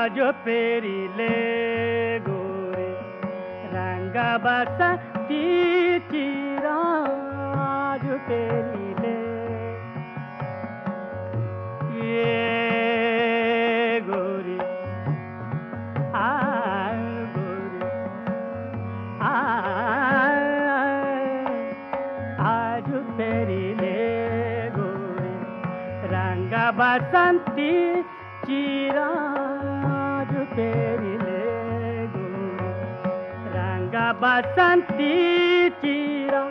आज पेरिले गोरी रंग बसती चिरा आज पेरिले ये गोरी आ गोरी आ आज पेरिले गोरी। रंग बसंती चिराज पेरिले गोरी रंग बसंती चिरा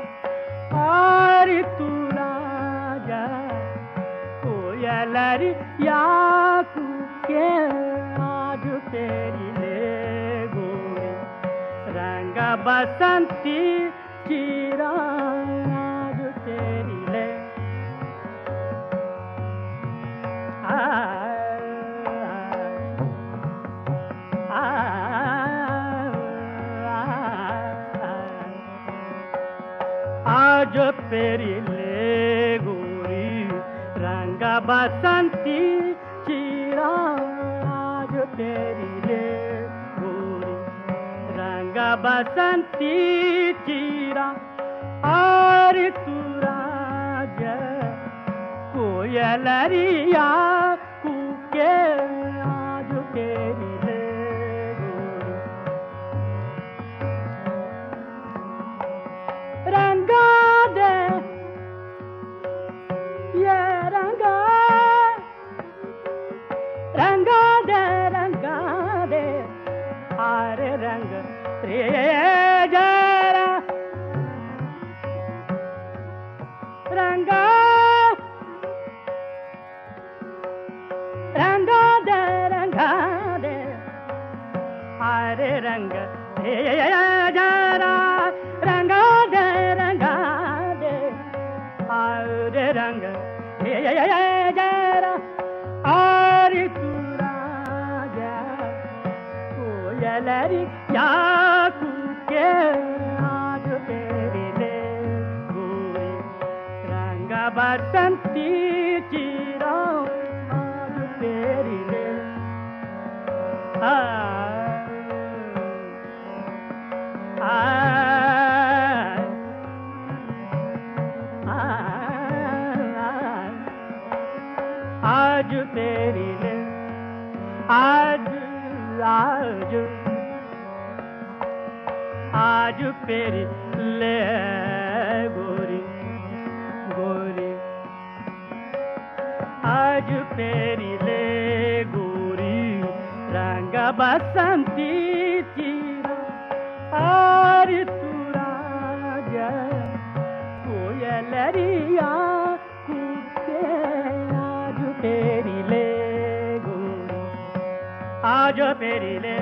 और तू राजा कोयलरी याकू के आज पेरिले गोरी रंग बसंती चिरा आज पेरिले आज पेरिले गोरी रंगा बसंती, चीरा आज पेरिले गोरी रंगा बसंती, चीरा और तुरा राजा रंगा दे रंगा दे। हरे रंग रे जरा। रंगा दे रंगा दे। हरे रंग जरा। और तू राजा कोयलरी याकू के आज गोरी रंग बसंती आज तेरी आज आज आज पेरी ले बसंती चिरा और तू राजा कोयलरिया कुके आज पेरी ले गोरी आज पेरी ले।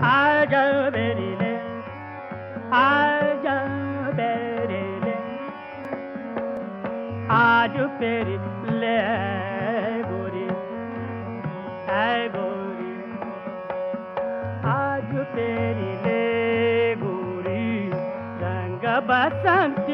आज पेरी ले। आज पेरी ले। आज पेरी ले। है गोरी। आज तेरी ले गोरी। रंग बसंती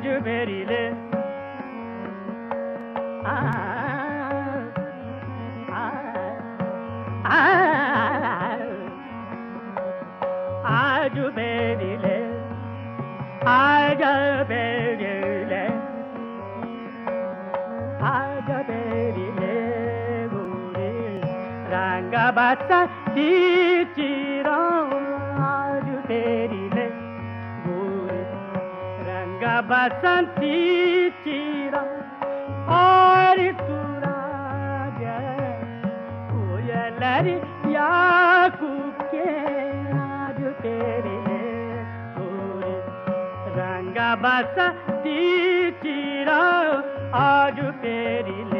आज मेरी ले। आ, आ, आ, आज बेरिले आज बेरिले आज बेरिले गुरे। रंग बसा चिरो। बसंती चीरा और तुरा कोयलरी या कुके आज तेरे गोरे रंग बसंती चीरा, आज तेरी